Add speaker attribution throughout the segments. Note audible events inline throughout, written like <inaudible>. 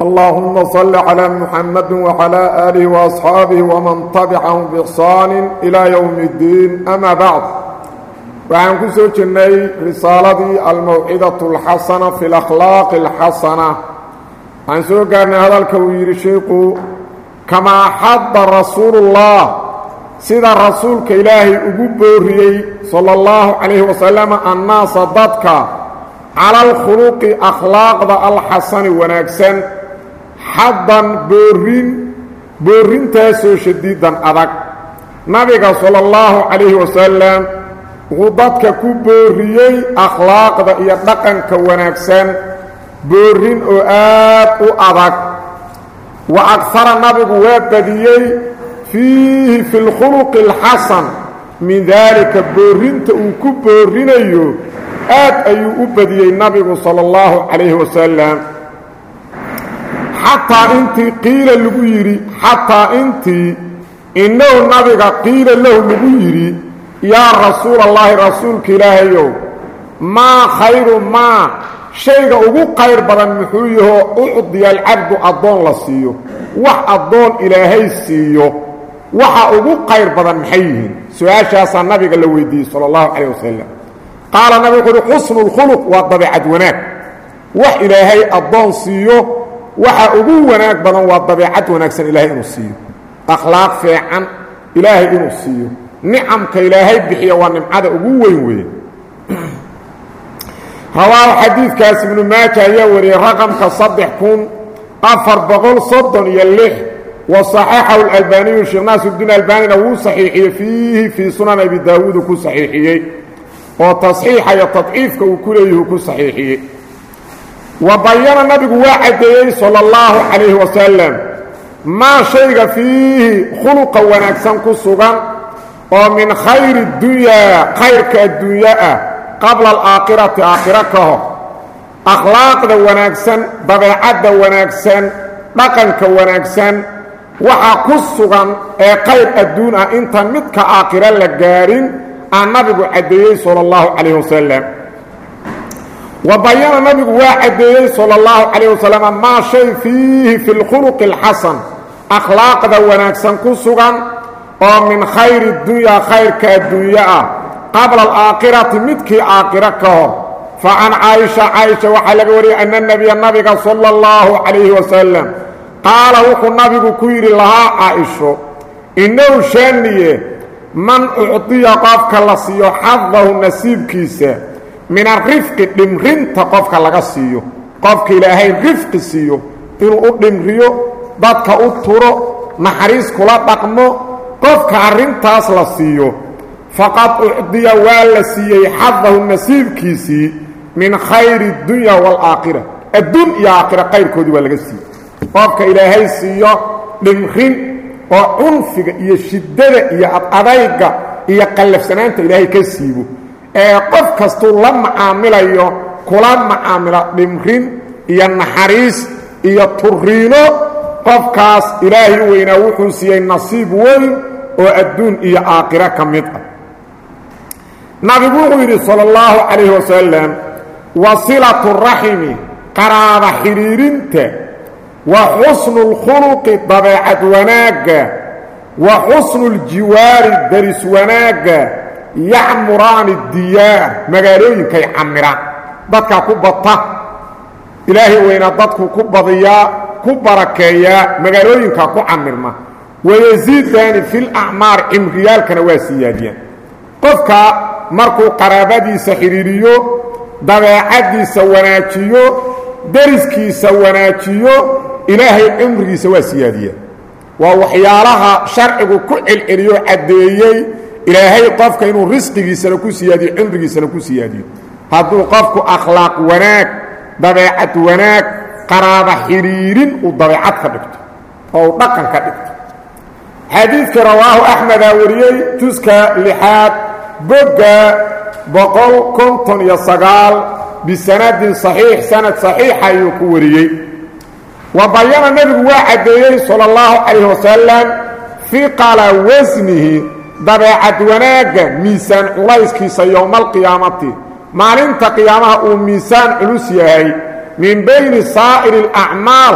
Speaker 1: اللهم صل على محمد وعلى آله وأصحابه ومن تبعهم بإحسان إلى يوم الدين أما بعد waxaan ku soo jirnay risaaladii almawcidatu alxasana fi lakhlaaqi alxasana waxaan soo gaarnay hadalka uu yidhi sheikhu kamaa xadda rasuulullah sida rasuulka ilaahay ugu booriyey sala allahu calayhi wasalama annaasa dadka cala alkhuluqi akhlaaqda alxasani wanaagsan xaddan boorin boorrintaasoo shadiidan adag. Nabiga sala allahu calayhi wasalam wuxuu dadka ku booriyey akhlaaqda iyo dhaqanka wanaagsan. Boorrin oo aad u adag. Wa agsara nabigu waa badiyey fiihi fi lkhuluqi alxasan. Min daalika boorrinta uu ku boorinayo aad ayuu u badiyey nabigu sala allahu calayhi wasalam xataa intii qiila lagu yidhi xataa intii innahu nabiga qiila lahu lagu yidhi yaa rasuula allaahi rasuulka ilaahayow maa khayru maa? Shayga ugu qayr badan muxuu yahoo ucdiya alcabdu addoon la siiyo wax addoon ilaahay siiyo waxa ugu qayr badan maxay yihiin? Su'aashaasaa nabiga la weydiiyey sala allahu calayh wasalam qaala nabigu wuxu uhi xusnu lkhuluq waa dabeecad wanaag. Wax ilaahay addoon siiyo waxa ugu wanaag badan waa dabeecad wanaagsan ilaahay inuu siiyo. Akhlaaq fiican ilaahay inuu siiyo. Nicamka ilaahay bixiya waa nimcada ugu weyn weeye <clears throat> rawaahu xadiidkaas ibnu maaja ayaa wariyey raqamka saddex kun afar boqol soddon iyo lix wa saxaxahu alalbaaniyu sheekh naasiruddiin albaanina wuu saxiixiyey fiihi fii sunan abi daawuudu ku saxiixiyey oo tasxiixa iyo tadciifka uu ku leeyahuu ku saxiixiyey wa bayana nabigu waa caddeeyey sala allahu calayhi wasalam maa shayga fiihi khuluqa wanaagsan ku sugan oo min khayri dunyaa khayrka adduunya ah qabla alaakhirati aakhiro ka hor. Akhlaaqda wanaagsan dabeecadda wanaagsan dhaqanka wanaagsan waxa ku sugan ee qayr adduun ah intaan midka aakhiro la gaadhin aa nabigu caddeeyey sala allahu calayh wasalam wa bayana nabigu waa caddeeyey sala allahu calayh wasalam maa shay fiihi fi lkhuluqi alxasan akhlaaqda wanaagsan ku sugan oo min khayri dunyaa khayrka adduunyo ah. Qabla alaakhirati midkii aakhiro ka hor. Fa can caaisha caaisha waxaa laga wariyey ana nebiya nabiga sala allahu calayhi wasalam qaala wuxuu nabigu ku yidhi lahaa caaisho innahu shaaniye man ucdiya qofka la siiyo xadahu nasiibkiisa min arifqi dhimrinta qofka laga siiyo. Qofka ilaahay rifqi siiyo. Inuu u dhimriyo dadka u turo naxariis kula dhaqmo qofka arrintaas la siiyo. Faqad ucdiya waa la siiyey xadahu nasiibkiisii min khayri dunya waalaakhira adduun iyo aakhira qayrkoodii waa laga siiyey. Qofka ilaahay siiyo dhimrin oo cunfiga iyo shiddada iyo adadayga iyo qallafsanaanta ilaahay ka siibo ee qof kastuu la macaamilayo kula macaamila dhimrin iyo naxariis iyo turiino qofkaas ilaahay weynaa wuxuu siiyey nasiib weyn oo adduun iyo aakhiro ka mid ah. Nabigu wuxuu yidhi sala allahu calayhi wasalam wasilatu raximi qaraaba xidhiirinta wa xusnu lkhuluqi dabeecad wanaagga wa xusnu ljiwaari daris wanaagga yacmuraani diyaar magaalooyinkay camiraan. Dadkaa ku bata ilaahay weynaa dadku ku badiyaa ku barakeeyaa magaalooyinkaa ku camirma. Wayasiidaani fi lacmaar cimriyaalkana waa siyaadiyaan. Qofka markuu qaraabadiisa xidhiiriyo dabeecaddiisa wanaajiyo deriskiisa wanaajiyo ilaahay cimrigiisa waa siyaadiyaa waa waxyaalaha sharcigu ku celceliyo caddeeyey ilaahay qofka inuu risqigiisana ku siyaadiyo cimrigiisana ku siyaadiyo. Hadduu qofku akhlaaq wanaag dabeecad wanaag qaraaba xidhiirin uu dabeecad ka dhigto oo uu dhaqan ka dhigto. Xadiidka rawaahu axmedaa wariyey juska lixaad bogga boqol konton iyo sagaal bisanadin saxiix sanad saxiixa ayuu ku wariyey. Wa bayana nebigu waa caddeeyey sala allahu calayh wasalam fiqala wasnihi dabeecad wanaagga miisaan culayskiisa yowma alqiyaamati maalinta qiyaamaha uu miisaan culus yahay min bayni saa'iri alacmaal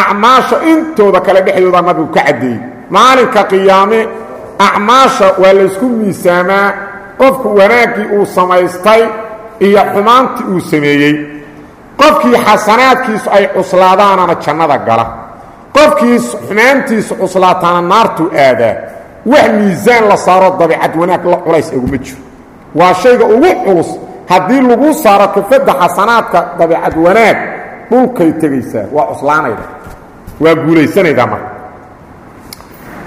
Speaker 1: acmaasha intooda kale dhexdooda nabigu ka caddeeyey maalinka qiyaame acmaasha waa laysku miisaamaa qofku wanaaggii uu samaystay iyo xumaantii uu sameeyey. Qofkii xasanaadkiisu ay cuslaadaanana jannada gala. Qofkii xumaantiisu cuslaataana naartuu aadaa wax miisaan la saaro dabeicad wanaag la culays aguma jiro. Waa shayga ugu culus haddii lagu saaro kafadda xasanaadka dabeicad wanaag dhulkay tegaysaa. Waa cuslaanayda. Waa guulaysanaydaa marka.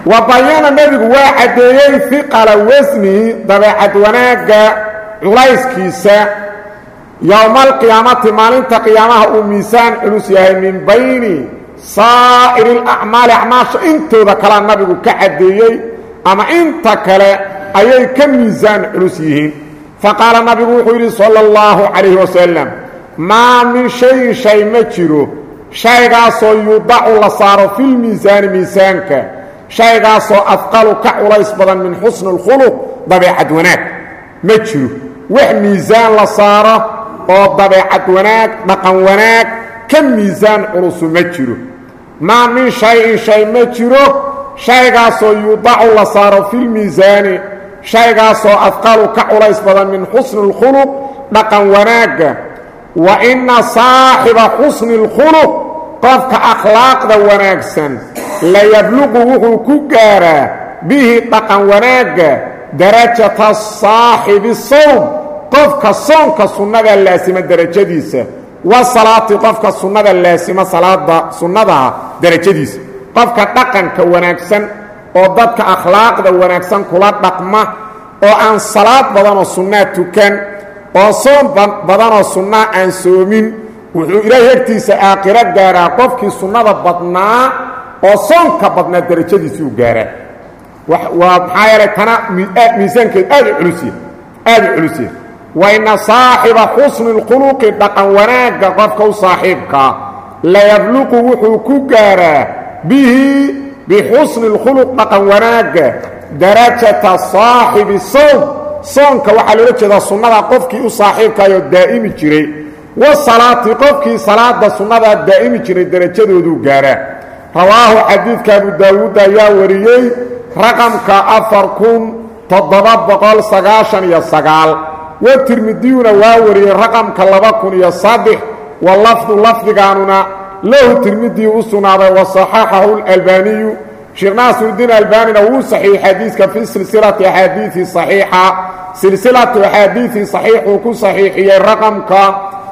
Speaker 1: Wa bayana nebigu waa caddeeyey fiqala wasnihi dabeecad wanaagga culayskiisa. Yowma alqiyaamati maalinta qiyaamaha uu miisaan culus yahay min bayni saa'iri alacmaali acmaasha intooda kalea nabigu ka caddeeyey ama inta kale ayay ka miisaan culus yihiin. Faqaala nabigu wuxuu yidhi sala allahu calayhi wasalam maa min shayin shay ma jiro. Shaygaasoo yudacu la saaro filmiisaani miisaanka. Shaygaasoo afqalu ka culays badan min xusni اlkhuluq dabeecad wanaag ma jiro. Wax miisaan la saaro oo dabeecad wanaag dhaqan wanaag ka miisaan culusu ma jiro. Maa min shay-in shay ma jiro shaygaasoo yudacu la saaro filmiisaani shaygaasoo afqalu ka culays badan min xusni اlkhuluq dhaqan wanaagga. Wa inna saaxiba xusni اlkhuluq qofka akhlaaqda wanaagsan layabluqu wuxuu ku gaaraa bihi dhaqan wanaagga darajata saaxibi sawm qofka soonka sunnada laasima derajadiisa wa salaati qofka sunnada laasima salaada sunnadaha derajadiisa qofka dhaqanka wanaagsan oo dadka akhlaaqda wanaagsan kula dhaqma oo aan salaad badanoo sunnaa tukan oo soom badanoo sunnaa aan soomin wuxuu ilaahay agtiisa aakhiro gaaraa qofkii sunnada badnaa oo soonka badnaa derajadiisuu gaaraa. Waa maxaa yeelay tana miisaankeedu aad u culusya aad u culusya wa inna saaxiba xusni اlkhuluqi dhaqan wanaagga qofka u saaxiibkaa layabluqu wuxuu ku gaaraa bihi bixusni اlkhuluq dhaqan wanaagga darajata saaxibi sowm soonka waxaa loola jeedaa sunnada qofkii u saaxiibkaayoo daa'imi jiray. Wa salaati qofkii salaada sunnadaa daa'imi jiray derajadooduu gaaraa rawaahu xadiidka abu daawuud ayaa wariyey raqamka afar kun toddoba boqol sagaashan iyo sagaal. Wa tirmidiyuna waa wariyey raqamka laba kun iyo saddex. Wa lafdu lafdigaanuna lahu tirmidiyi u sugnaaday wa saxaxahu lalbaaniyu sheekh naasirudiin albaanina wuu saxiix xadiidka fii silsilati axaadiii saxiixa. Silsilatu axaadiii saxiixuu ku saxiixiyey raqamka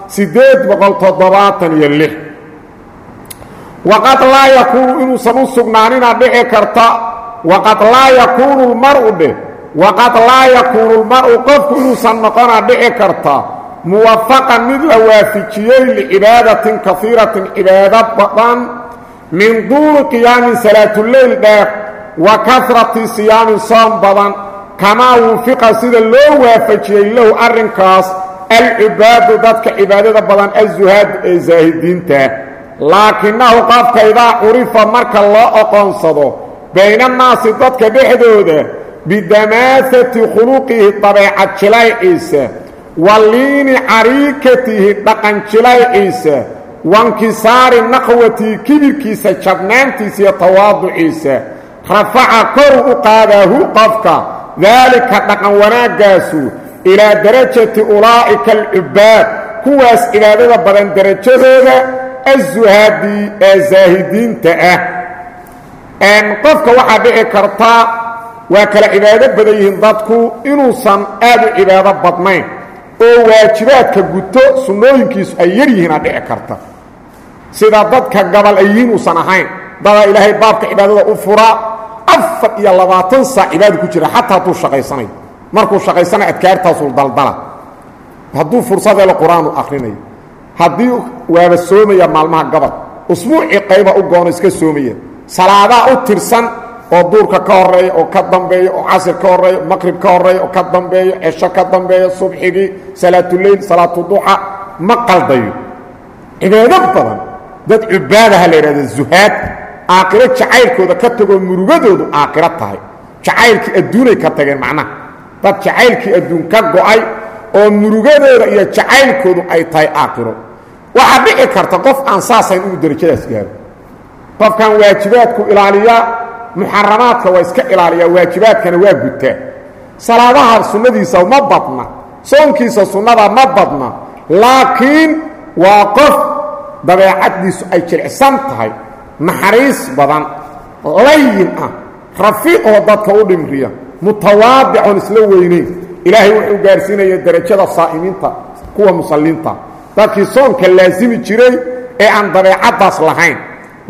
Speaker 1: siddeed boqol toddobaatan iyo lix. Waqad laa yakuunu inuusan u sugnaanina dhici karta. Waqad laa yakuunu lmaru dheh. Waqad laa yakuunu lmar'u qofku inuusan noqona dhici karta muwafaqan mid la waafijiyey licibaadatin kaiiratin cibaado badan min duuli qiyaamin salaatuleyl dheer wa karati siyaamin soom badan kamaa wufiqa sida loo waafajiyey lahu arrinkaas alcibaadu dadka cibaadada badan azuhaad ee zaahidiinta. Laakinahu qofka idaa curifa marka loo oqoonsado baynannaasi dadka dhexdooda bidamaasati khuluqihi dabeecad jilayciisa wa liini cariikatihi dhaqan jilayciisa wainkisaari naqwatihi kibirkiisa jabnaantiisa iyo tawaaduciisa rafaca koru u qaadaahu qofka daalika dhaqan wanaaggaasu ilaa darajati ulaa'ika alcubaad kuwaas cibaadada badan derajadooda azuhaadi ee zaahidiinta ah. Qofka waxaa dhici karta waa kala cibaado badan yihiin dadku inuusan aad u cibaado badnayn oo waajibaadka guto sunnooyinkiisu ay yar yihiinaa dhici karta. Sida dadka gabal ay yihiin uusan ahayn dadaa ilaahay baabka cibaadada u furaa afar iyo labaatan saac cibaada ku jira xataa hadduu shaqaysanayo. Markuu shaqaysana adkaartaasuu daldala hadduu fursadeelo qur'aanu akhrinayo. Haddii waaba soomaya maalmaha gabal usbuucii qayba u goono iska soomaya. Salaadaa u tirsan oo duurka ka horreeya oo ka dambeeya oo casir ka horreeya maqrib ka horreeya oo ka dambeeyo cesho ka dambeeya subxigii salaatuleyl salaatuduxa ma qaldayo. Cibaado badan dad cubaadaha la yidhahda zuhaad aakhiro jacaylkooda ka tagoo murugadoodu aakhiro tahay. Jacaylkii adduunay ka tageen macnaha dad jacaylkii adduun ka go'ay oo murugadooda iyo jacaylkoodu ay tahay aakhiro. Waxaa dhici karta qof aan saasayn inuu derajadaas gaaro. Qofkan waajibaadku ilaaliyaa muxaramaadka waa iska ilaaliyaa waajibaadkana waa gutaa salaadaha sunnadiisa ma badna soonkiisa sunnada ma badna laakiin waa qof dabeecaddiisu ay jilicsan tahay naxariis badan layin ah rafiiqoo dadka u dhimriya mutawaadicoon isla weynayn ilaahay wuxuu gaarsiinaya derajada saa'imiinta kuwa musalliinta. Dadkii soonka laasimi jiray ee aan dabeecaddaas lahayn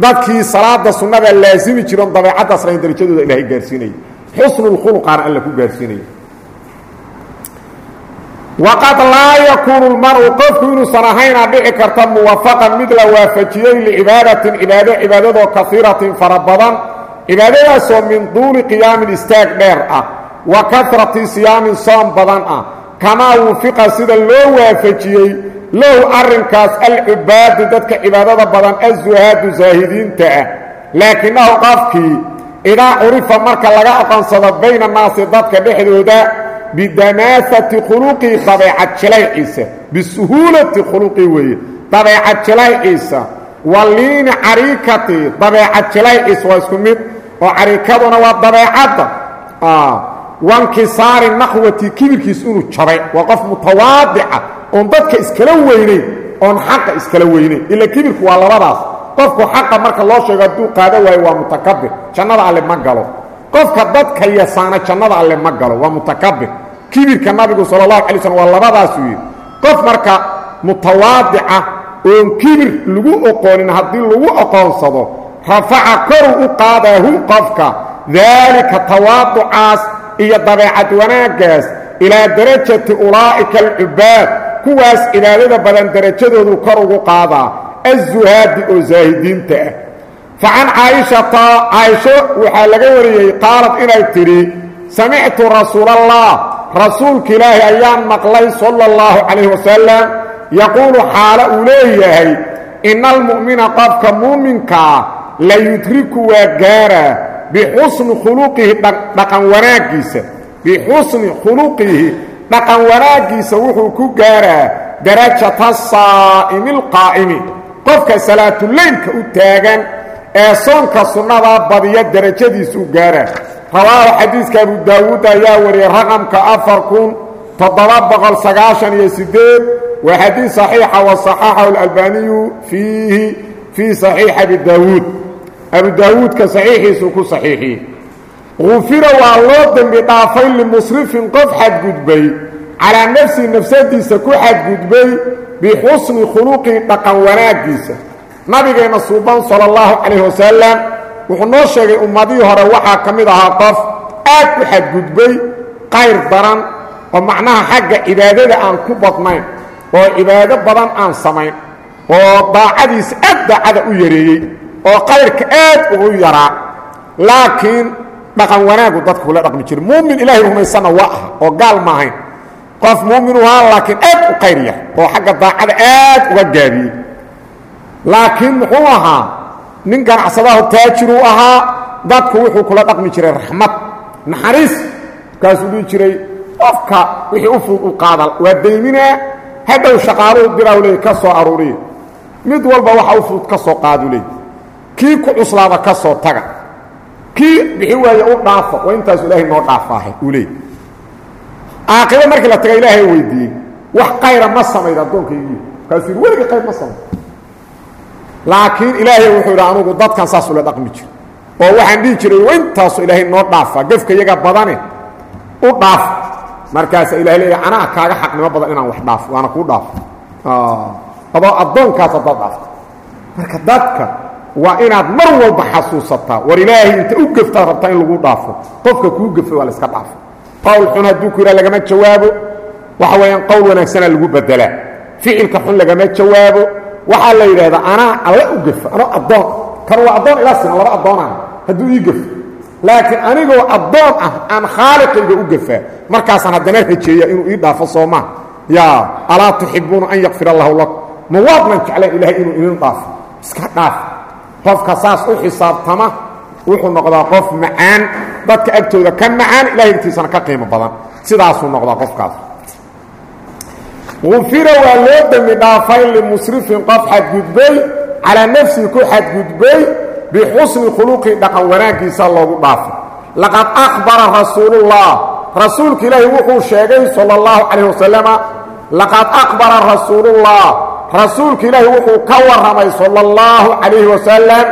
Speaker 1: dadkii salaada sunnada laasimi jiroon dabeecaddaas lahayn derajadooda ilaahay gaarsiinaya xusnulkhuluqaana alla ku gaarsiinaya waqad laa yakuunu lmaru qofku inuusan ahaynaa dhici karta muwafaqan mid la waafajiyey licibaadatin cibaado cibaadadoo kaiiratin fara badan min duuli qiyaamin istaag dheer ah wa karati siyaamin soom badan ah kamaa wufiqa sida loo waafajiyey lahu arrinkaas alcubaadu dadka cibaadada badan azuhaadu zaahidiinta ah. Laakinahu qofkii idaa curifa marka laga aqoonsado bayna naasi dadka dhexdooda bidamaasati khuluqii dabeecad jilayciisa bisuhuulati khuluqii weeye. Dabeecad jilayciisa waliini cariikati. Dabeecad jilayciisa waa isku mid oo cariikaduna waa dabeecadda. Wankisaari naqwati kibirkiis inuu jabay. Waa qof oon dadka iskala weynayn oon xaqa iskala weynayn ila kibirku waa labadaas. Qofku xaqa marka loo sheego hadduu qaado waayo waa mutakabir jannada alle ma galo. Qofka dadka yasaana jannada alle ma galo. Waa mutakabir kibirka nabigu sal اlahu alay slm waa labadaasuu yidhi. Qof marka mutawaadica oon kibir lagu oqoonin haddii lagu oqoonsado rafaca koruu u qaadaahu qofka. Daalika tawaaducaas iyo dabeecad wanaaggaas ilaa darajati ulaa'ika alcubaad kuwaas cibaadada badan derajadoodu kor ugu qaadaa azuhaadi oo zaahidiinta ah. Facan caaishata caaisho waxaa laga wariyey qaalad inay tidhi samictu rasuulallah rasuulka ilaahi ayaan maqlay sala اllahu calayh wasalam yaquulu xaalo uu leeyahay ina almu'mina qofka muuminkaa la yudriku waa gaaraa bixusni khuluqihi dhaqan wanaaggiisa bixusni khuluqihi dhaqan wanaaggiisa wuxuu ku gaaraa darajata saa'imi alqaa'imi qofka salaatuleylka u taagan ee soonka sunnadaa badiya derajadiisuu gaaraa. Rawaahu xadiiska abu daawuud ayaa wariyey raqamka afar kun toddoba boqol sagaashan iyo siddeed waa xadiis saxiixa wa saxaxahu alalbaaniyu fiihi fii saxiixi abi daawuud. Abu ku saxiixiyey gufira waa loo dembi dhaafay limusrifin qof xadgudbay. Calaa nafsihi nafsadiisa ku xadgudbay bixusni khuluqii dhaqan wanaaggiisa. Nabigeenna suuban sala allahu calayh wasalam wuxuu noo sheegay ummadihii hore waxaa ka mid ahaa qof aad u xadgudbay qayr daran oo macnaha xagga cibaadada aan ku badnayn oo cibaado badan aan samayn oo daacadiisa aad daacada u yareeyey oo qayrka aad ugu yaraa. Laakiin dhaqan wanaagu dadka kula dhaqmi jira muumin ilaahay rumaysanna waa aha oo gaal ma ahayn. Qof muumin u ahaa laakiin aad u qayr yar oo xagga daacada aad uga gaabiyey laakiin muxuu ahaa? Nin ganacsadaho taajiruu ahaa dadku wuxuu kula dhaqmi jiray raxmad naxariis. Markaasuu dhihi jiray qofka wixii u fudud u qaada waa dayminaa hadhow shaqaaluhu diraaw leey ka soo aruuriya mid walba waxa u fudud ka soo qaadu leey kii ku cuslaada ka soo taga kii bixi waaye u dhaafo waa intaasu ilaahay noo dhaafaahay uu leey aaqibo markii la taga ilaahay weydiiyey wax qayra ma samayd addoonkaygiiyo markaasuu yidhi weligii qayr ma samayd laakiin ilaahay wuxuu yidhi anugu dadkan saas ula dhaqmi jiro oo waxaan dhihi jiray wa intaasu ilaahay noo dhaafaa gefka iyaga badane u dhaaf. Markaasa ilahay leeyahay anaa kaaga xaqnimo badan inaan wax dhaafo waana kuu dhaafo adoo addoonkaas haddaad dhaafto. Marka dadka waa inaad mar walba xasuusataa. War ilaahay inta u geftaad rabtaa in lagu dhaafo. Qofka kuu gefay waa la iska dhaafo. Qowl xun hadduu ku yidhaha lagama jawaabo. Waxa weeyaan qowl wanaagsanaa lagu bedelaa ficilka xun lagama jawaabo. Waxaa la yidhaahdaa anaa alla u gefa anoo addoon. Kan waa addoon ila siman laba addoonaan hadduu ii gafo. Laakiin anigoo addoon ah aan khaaliqayga u gafaa. Markaasaan haddana rajeeya inuu ii dhaafo soomaa yaa alaa tuxibuuna an yakfir allahu lakum. Ma waadnan jeclayn ilaahay inuu idin dhaafo. Iska dhaaf qofka saas u xisaabtama wuxuu noqdaa qof macaan. Dadka agtooda ka macaan ilahay agtiisana ka qiimo badan. Sidaasuu noqdaa qofkaas. Ufira waa loo dembi dhaafay limusrifin qof xadgudbay calaa nafsihi ku xadgudbay bixusni khuluqi dhaqan wanaaggiisa loogu dhaafay. Laqad akhbara rasuulullah. Rasuulka ilaahi wuxuu sheegay sala اllahu calayh wasalama laqad akhbara rasuulullah rasuulka ilaahi wuxuu ka warramay sala اllahu calayhi wasalam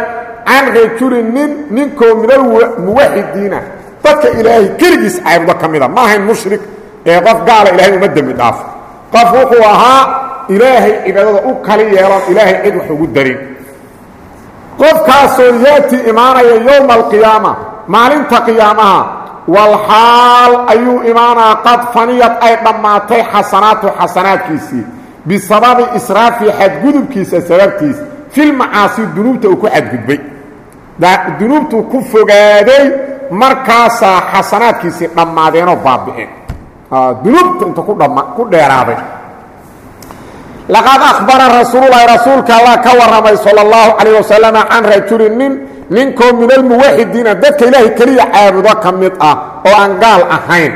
Speaker 1: can rajulin nin ninkoo min almuwaxidiina dadka ilaahay keligiis caabudo ka mida ma ahayn mushrik ee qof gaala ilahay uma dembi dhaafo qof wuxuu ahaa ilaahay cibaadada u kali yeelan ilaahay cid wax ugu darin qofkaasoo yaati imaanaya yowma alqiyaama maalinta qiyaamaha walxaal ayuu imaanaa qad faniyad ay dhammaatay xasanaatu xasanaadkiisii bisababi israafii xadgudubkiisa sababtiis filmacaasi dunuubta uu ku xadgudbay. Dunuubtuu ku fogaaday markaasaa xasanaadkiisii dhammaadeenoo baabi'een dunuubta inta ku dheeraaday. Laqad akhbara rasuululahi rasuulka allah ka warramay sala allahu calayh wasalam can rajulin nin ninkoo min almuwaxidiina dadka ilaahay keliya caabudo ka mid ah oo aan gaal ahayn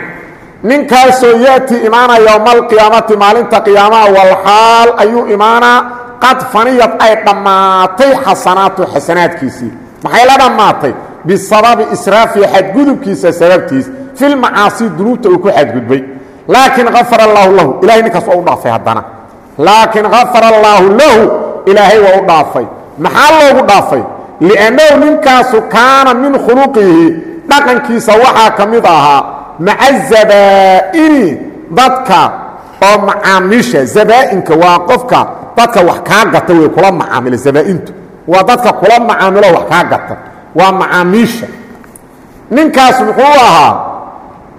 Speaker 1: ninkaasoo yaati imaana yowma alqiyaamati maalinta qiyaamaha walxaal ayuu imaanaa qad faniyad ay dhammaatay xasanaatu xasanaadkiisii. Maxay la dhammaatay? Bisababi israafihi xadgudubkiisa sababtiis. Filmacaasi dunuubta uu ku xadgudbay. Laakiin afara allaahu lahu ilahay ninkaas waa u dhaafay haddana. Laakiin afara allaahu lahu ilaahay waa u dhaafay. Maxaa loogu dhaafay? Liannahu ninkaasu kaana min khuluqihi. Dhaqankiisa waxaa ka mid ahaa maca zabaa'ini dadka oo macaamiisha zabaa'inka waa qofka dadka wax kaa gata wey kula macaamila zabaa'intu. Waa dadka kula macaamilo wax kaa gata. Waa macaamiisha ninkaas muxuu ahaa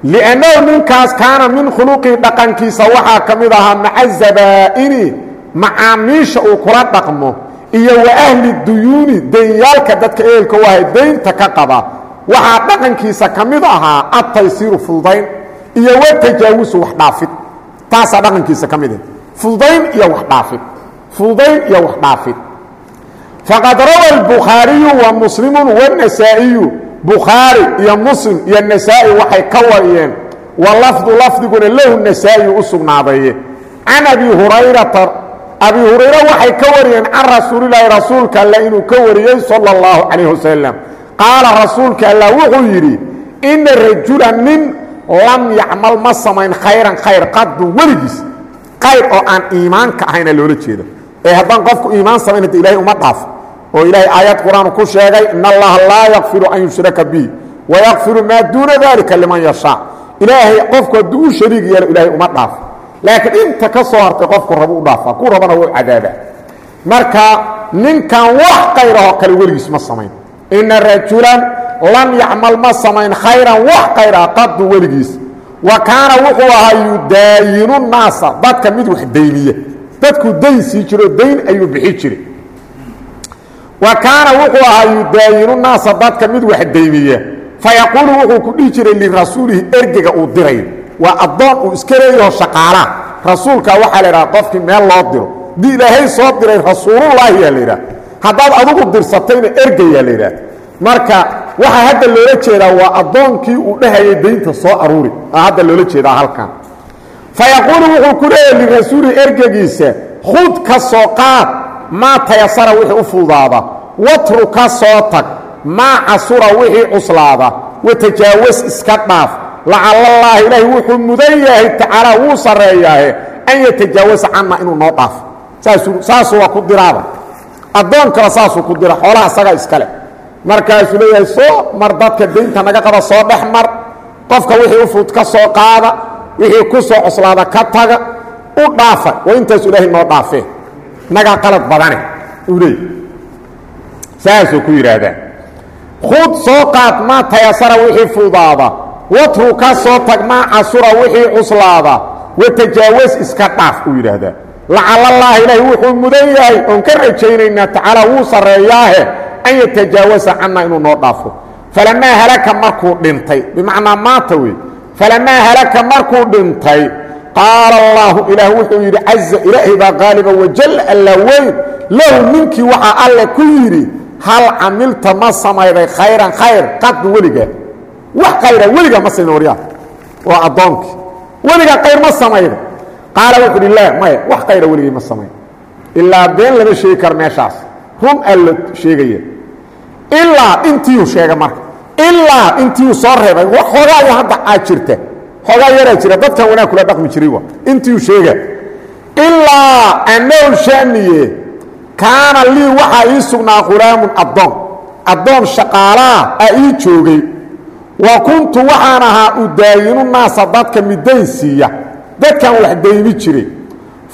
Speaker 1: liannahu ninkaas kaana min khuluqihi dhaqankiisa waxaa ka mid ahaa maca macaamiisha uu kula dhaqmo. Iyo wa ahli duyuuni danyaalka dadka ehelka u ahay daynta ka qaba waxaa dhaqankiisa ka mid ahaa adtaysiiru fududayn iyo wa tajaawusu wax dhaafid taasaa dhaqankiisa ka mid ah. Fududayn iyo wax dhaafid fududayn iyo wax dhaafid faqad rawa albukhaariyu wa muslimu wanasaa'iyu bukhaari iyo muslim iyo nasaa'i waxay ka wariyeen. Wa lafdiguna lahu nasaa'iyu u sugnaadeeye can abi hurayrata abi hurayre waxay ka wariyeen can rasuulilaahi rasuulka alla inuu ka wariyey sala اllahu calayh wasalam qaala rasuulka alla wuxuu yidhi ina rajula nin lam yacmal ma samayn khayran khayr qadun weligiis. Qayr oo aan iimaanka ahayna loola jeeda ee haddaan qofku iimaan samayn hadda ilahay uma dhaafo oo ilaahay aayad qur'aan ku sheegay in allaha laa yakfiru an yushraka bihi wayakfiru maa duuna dalika liman yashaa. Ilaahay qofku hadduu u shariig yeelo ilaahay uma dhaafo laakiin inta ka soo hartay qofku rabu u dhaafa ku rabana wuu cadaabaa. Marka ninkan wax kayrahoo kale weligiis ma samayn ina rajulan lam yacmal ma samayn khayran wax kayraa qadu weligiis. Wa kaana wuxuu ahaa yudaayinu naasa dadka mid wax dayniya dadkuu dayn sii jiro dayn ayuu bixi jiray. Wa kaana wuxuu ahaa yudaayinu naasa dadka mid wax dayniya fayaquulu wuxuu ku dhihi jiray lirasuulihi ergega uu dirayo waa addoon uu iska leeyaho shaqaalaa rasuulka waxaa la idhaha meel loo diro. Haddii ilaahay soo diray rasuulullaahi yaa la yidhaha haddaad adigu dirsatayna ergayaa la yidhaah marka waxaa hadda loola jeedaa waa addoonkii uu dhahayay daynta soo aruuri. Hadda loola jeedaa halkan. Fayaquulu wuxuu ku leeyahay lirasuulihi ergegiisa khud ka soo qaad maa tayasara wixii u fududaada. Watru ka soo tag maa casura wixii cuslaada. Watajaawas iska dhaaf. Lacallallaahi ilaahi wuxuu mudan yahay tacaala wuu sarreeyaahe an yatajaawasa canna inuu noo dhaafo saasuu waa ku diraaba addoon kale saasuu ku dira xoolaha isaga iskale. Markaasuu leeyahay soo mar dadka daynta naga qaba soo dhex mar. Qofka wixii u fudud ka soo qaada wixii ku soo coslaada ka taga u dhaafa. Waa intaasu ilaahay noo dhaafee. Nagaa qalad badane uu leey saasuu ku yidhaahdaa. Khud soo qaad maa tayasara wixii fududaada watru ka soo tag maa casura wixii cuslaada. Watajaawas iska dhaaf uu yidhaahdaa lacallallaahi ilaahi wuxuu mudan yahay oon ka rajaynaynaa tacaala wuu sarreeyaahe an yatajaawasa cannaa inuu noo dhaafo. Falamaa halaka markuu dhintay bimacnaa maata wey falamaa halaka markuu dhintay qaala allaahu ilaah wuxuu yidhi caza ilaahay baa qaaliba wajal alla weyn lahu ninkii waxaa alle ku yidhi hal camilta ma samayday khayran khayr qaddu weligaa wax khayra weligaa ma samayda waryaa waa addoonkii weligaa khayr ma samayda qaala wuxuu idhi laa maya wax khayra weligay ma samayn ilaa been lama sheegi karo meeshaas. Run aa la sheegaya ilaa intiiu sheega marka. Ilaa intiiu soo reebay. Xoogaaya hadda aad jirta. Xoogaa yaraa jira. Dadkan wanaag kula dhaqmi jiray wa intiiu sheega ilaa annahu shaniye kaana lii waxaa ii sugnaa khulaamun addoon. Addoon shaqaalaa a ii joogay. Wa kuntu waxaan ahaa udaayinu naasa dadka midayn siiya dadkan wax daymi jiray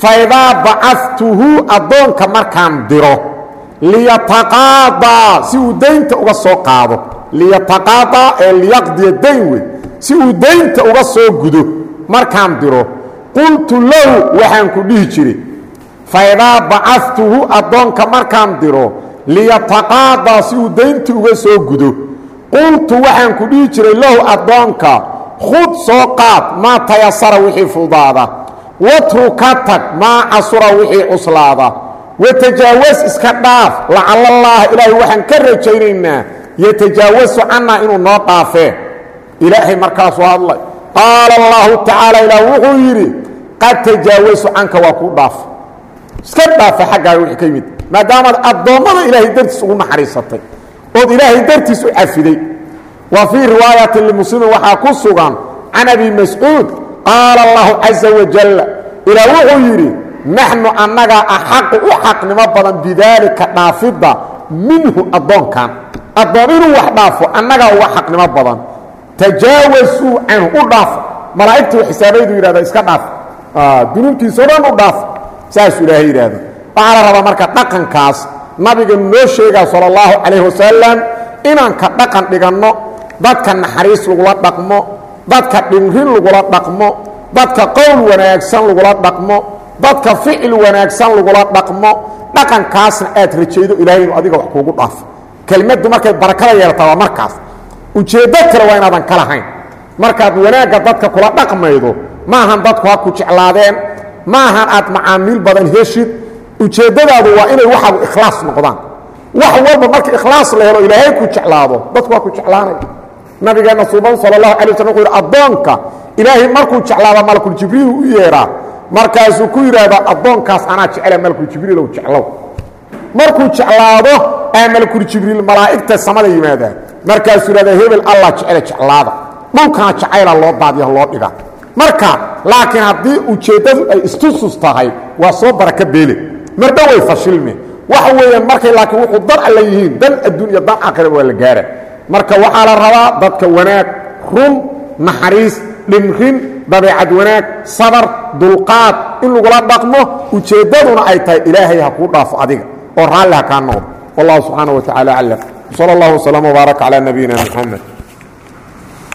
Speaker 1: faidaa bacaftuhu addoonka markaan diro liyataqaadaa si uu daynta uga soo qaado. Liyataqaadaa ee liyaqdiya dayn wey si uu daynta uga soo gudo markaan diro. Qultu lahu waxaan ku dhihi jiray faidaa bacaftuhu addoonka markaan diro liyataqaadaa si uu daynta uga soo gudo. Qultu waxaan ku dhihi jiray lahu addoonka khud soo qaad maa tayasara wixii fudaada. Watru ka tag maa casura wixii cuslaada. Watajaawas iska dhaaf lacalallaaha ilaahay waxaan ka rajaynaynaa. Yatajaawasu cannaa inuu noo dhaafee ilaahay markaasuu hadlay. Qaala allaahu tacaala ilaah wuxuu yidhi qad tajaawasu canka waa kuu dhaafa iska dhaafa xaggaaga wixii ka yimid maadaamaad addoommada ilaahay dartiis ugu naxariisatay ood ilaahay dartiis u cafiday wa fii riwaayatin limuslimin waxaa ku sugan can abi mascuud qaala allahu caza wajalla ilaah wuxuu yidhi naxnu annagaa axaqu u xaqnimo badan bidaalika dhaafidda minhu addoonkan. Addoon inuu wax dhaafo annagaa uga xaqnimo badan. Tajaawasuu canhu u dhaafo malaa'igtuu xisaabaydu yidhahda iska dhaaf. Dunuubtiisao dhan u dhaaf. Saasuu ilaahay yidhaahda waxaa la rabaa marka dhaqankaas nabiganu noo sheegaa sala allahu calayh wasalam inaan ka dhaqan dhiganno dadka naxariis lagula dhaqmo dadka dhimrin lagula dhaqmo dadka qowl wanaagsan lagula dhaqmo dadka ficil wanaagsan lagula dhaqmo dhaqankaasna aad rajaydo ilahay inuu adiga wax kuugu dhaafo kelmaddu markay barakada yeelataa waa markaas. Ujeeddo kale waa inaadan ka lahayn. Markaad wanaagga dadka kula dhaqmaydo maahan dadku ha ku jeclaadeen maahan aad macaamiil badan heshid. Ujeeddadaadu waa inay waxaagu ikhlaas noqdaan. Wax walba marka ikhlaas la helo ilaahay ku jeclaado. Dadku waa ku jeclaanaya nabigeenna suuban sala allahu alay waslam wuxuu yidhi addoonka ilaahay markuu jeclaada malakuljibriil u yeedhaa markaasuu ku yidhaahdaa addoonkaas anaa jecela malakuljibriilow jeclow. Markuu jeclaado aa malakuljibriil malaa'igta samada yimaadaan markaasuu yidhahdaa hebel allah jecele jeclaada. Dhulkana jacayla loo daadiya loo dhigaa marka laakiin haddii ujeeddadu ay istusus tahay waa soo baraka beele. Mardho way fashilme waxa weeyaan markay laakiin wuxuu dan alla yihiin dan adduun iyo dan aakhiraba waa la gaara marka waxaa la rabaa dadka wanaag run naxariis dhimrin dabeecad wanaag sabar dulqaad. In lagula dhaqmo ujeeddaduna ay tahay ilaahay ha kuu dhaafo adiga oo raalli ha kaa noqdo. Wallahu subxaana wa tacala aclam. Sal اllah wslm wbaarak calى nabiyina mxamed